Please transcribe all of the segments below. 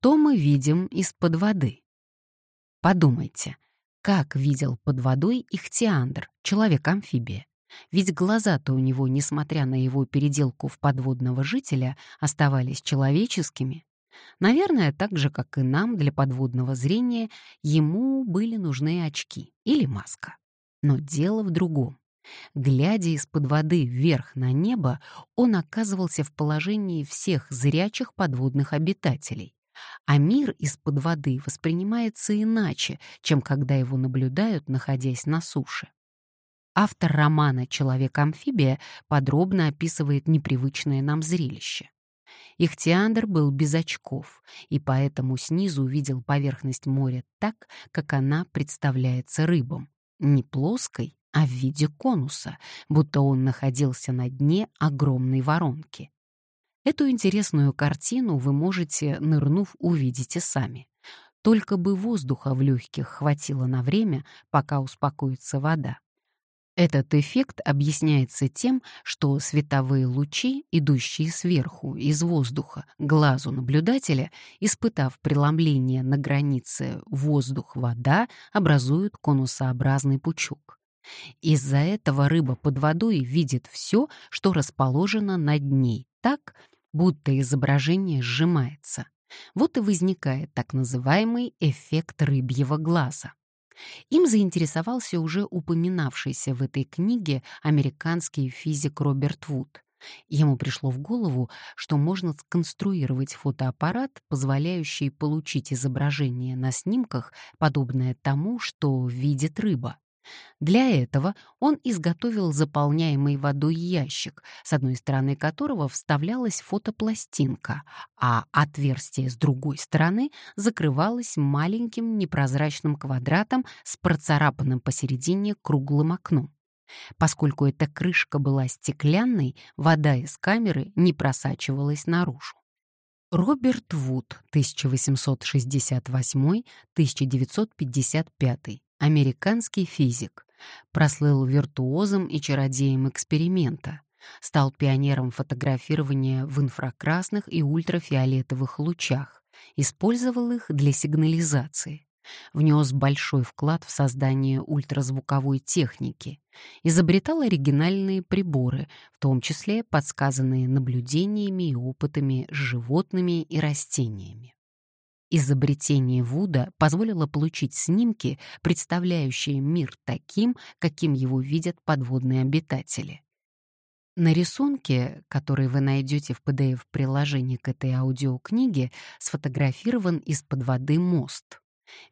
Что мы видим из-под воды? Подумайте, как видел под водой ихтиандр, человек-амфибия? Ведь глаза-то у него, несмотря на его переделку в подводного жителя, оставались человеческими. Наверное, так же, как и нам для подводного зрения, ему были нужны очки или маска. Но дело в другом. Глядя из-под воды вверх на небо, он оказывался в положении всех зрячих подводных обитателей. А мир из-под воды воспринимается иначе, чем когда его наблюдают, находясь на суше. Автор романа «Человек-амфибия» подробно описывает непривычное нам зрелище. Ихтиандр был без очков, и поэтому снизу увидел поверхность моря так, как она представляется рыбам. Не плоской, а в виде конуса, будто он находился на дне огромной воронки. Эту интересную картину вы можете, нырнув, увидеть и сами. Только бы воздуха в легких хватило на время, пока успокоится вода. Этот эффект объясняется тем, что световые лучи, идущие сверху, из воздуха, глазу наблюдателя, испытав преломление на границе воздух-вода, образуют конусообразный пучок. Из-за этого рыба под водой видит все, что расположено над ней, так, будто изображение сжимается. Вот и возникает так называемый эффект рыбьего глаза. Им заинтересовался уже упоминавшийся в этой книге американский физик Роберт Вуд. Ему пришло в голову, что можно сконструировать фотоаппарат, позволяющий получить изображение на снимках, подобное тому, что видит рыба. Для этого он изготовил заполняемый водой ящик, с одной стороны которого вставлялась фотопластинка, а отверстие с другой стороны закрывалось маленьким непрозрачным квадратом с процарапанным посередине круглым окном. Поскольку эта крышка была стеклянной, вода из камеры не просачивалась наружу. Роберт Вуд, 1868-1955, американский физик, прослыл виртуозом и чародеем эксперимента, стал пионером фотографирования в инфракрасных и ультрафиолетовых лучах, использовал их для сигнализации, внес большой вклад в создание ультразвуковой техники, изобретал оригинальные приборы, в том числе подсказанные наблюдениями и опытами с животными и растениями. Изобретение Вуда позволило получить снимки, представляющие мир таким, каким его видят подводные обитатели. На рисунке, который вы найдете в PDF-приложении к этой аудиокниге, сфотографирован из-под воды мост.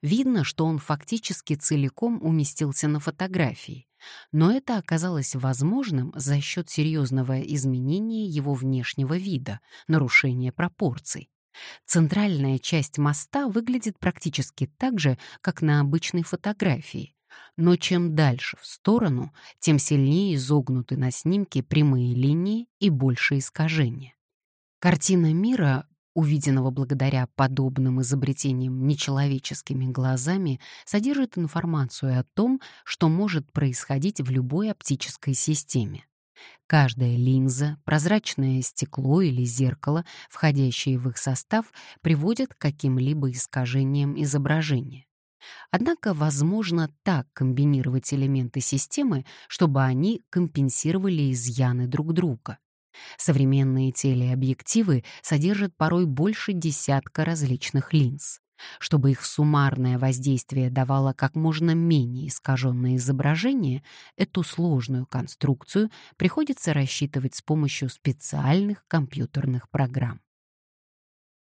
Видно, что он фактически целиком уместился на фотографии, но это оказалось возможным за счет серьезного изменения его внешнего вида, нарушения пропорций. Центральная часть моста выглядит практически так же, как на обычной фотографии. Но чем дальше в сторону, тем сильнее изогнуты на снимке прямые линии и больше искажения. Картина мира, увиденного благодаря подобным изобретениям нечеловеческими глазами, содержит информацию о том, что может происходить в любой оптической системе. Каждая линза, прозрачное стекло или зеркало, входящие в их состав, приводят к каким-либо искажениям изображения. Однако возможно так комбинировать элементы системы, чтобы они компенсировали изъяны друг друга. Современные телеобъективы содержат порой больше десятка различных линз. Чтобы их суммарное воздействие давало как можно менее искаженное изображение, эту сложную конструкцию приходится рассчитывать с помощью специальных компьютерных программ.